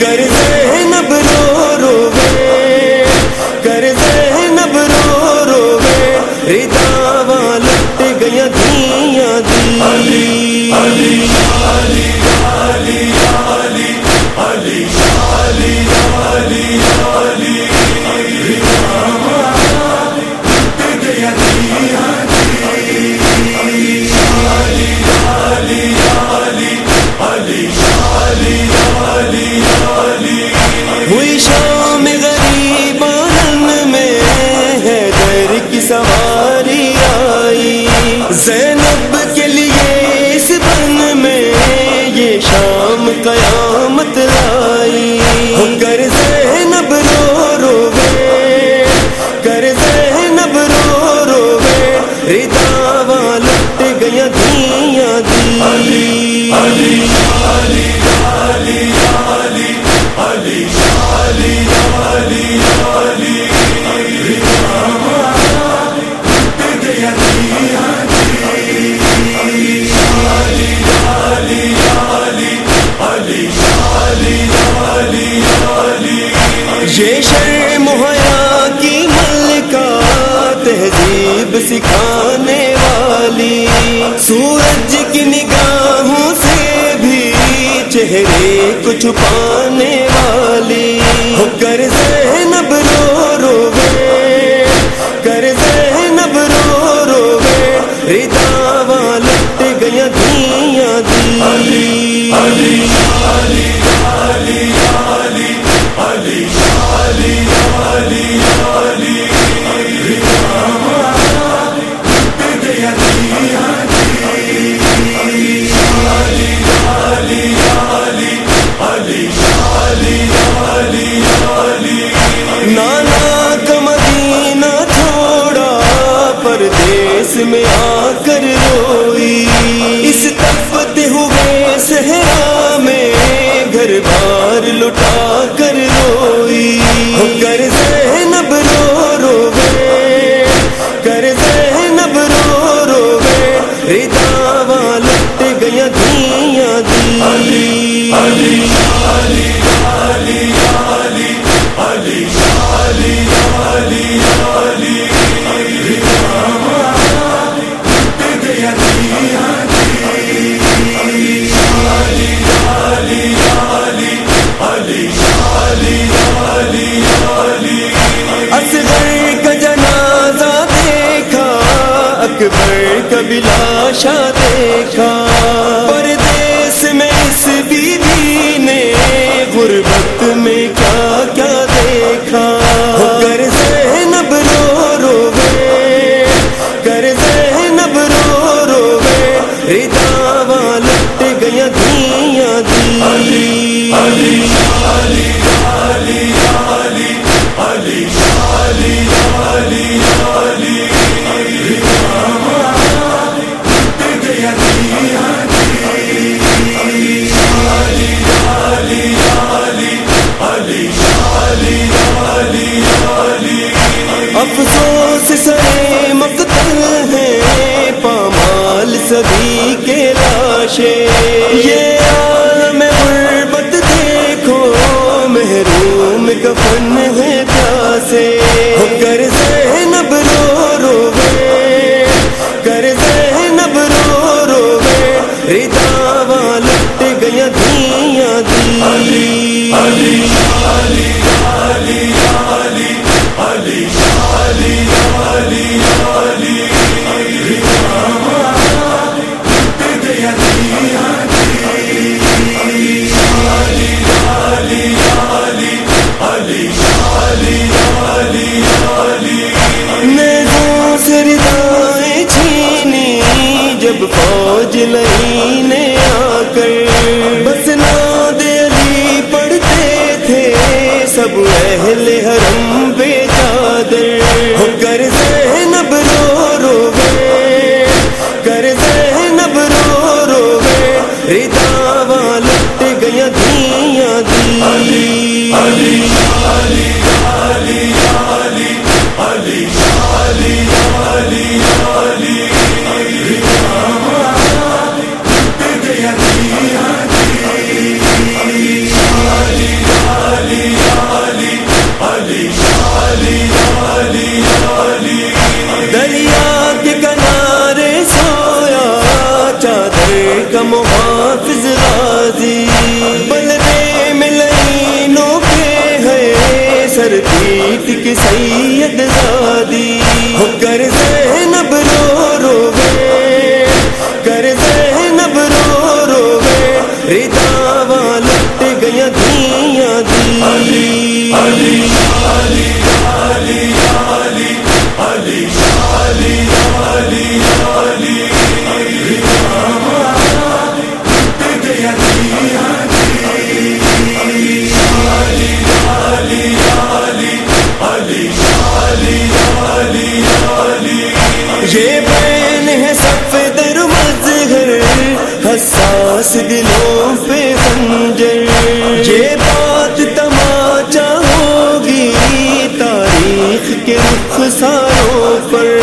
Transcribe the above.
کر زینب رو رو وے کر زینب رو رو وے ردا والٹ گیا دی ہوئی یہ شر حیا کی ملکہ تہذیب سکھانے والی سورج کی نگاہوں سے بھی چہرے کو چھپانے والی کر وے ردا والٹ گیا دیا دی۔ اصغر کا دیکھا اکبر کا دیکھا صدی فوج سید زادی ہو کر زینب رو رو گے کر زینب رو رو گے ردا یہ بین ہے سب در مظہر، حساس دلوں پہ خنجر۔ یہ بات تماچا ہوگی تاریخ کے رخساروں پر۔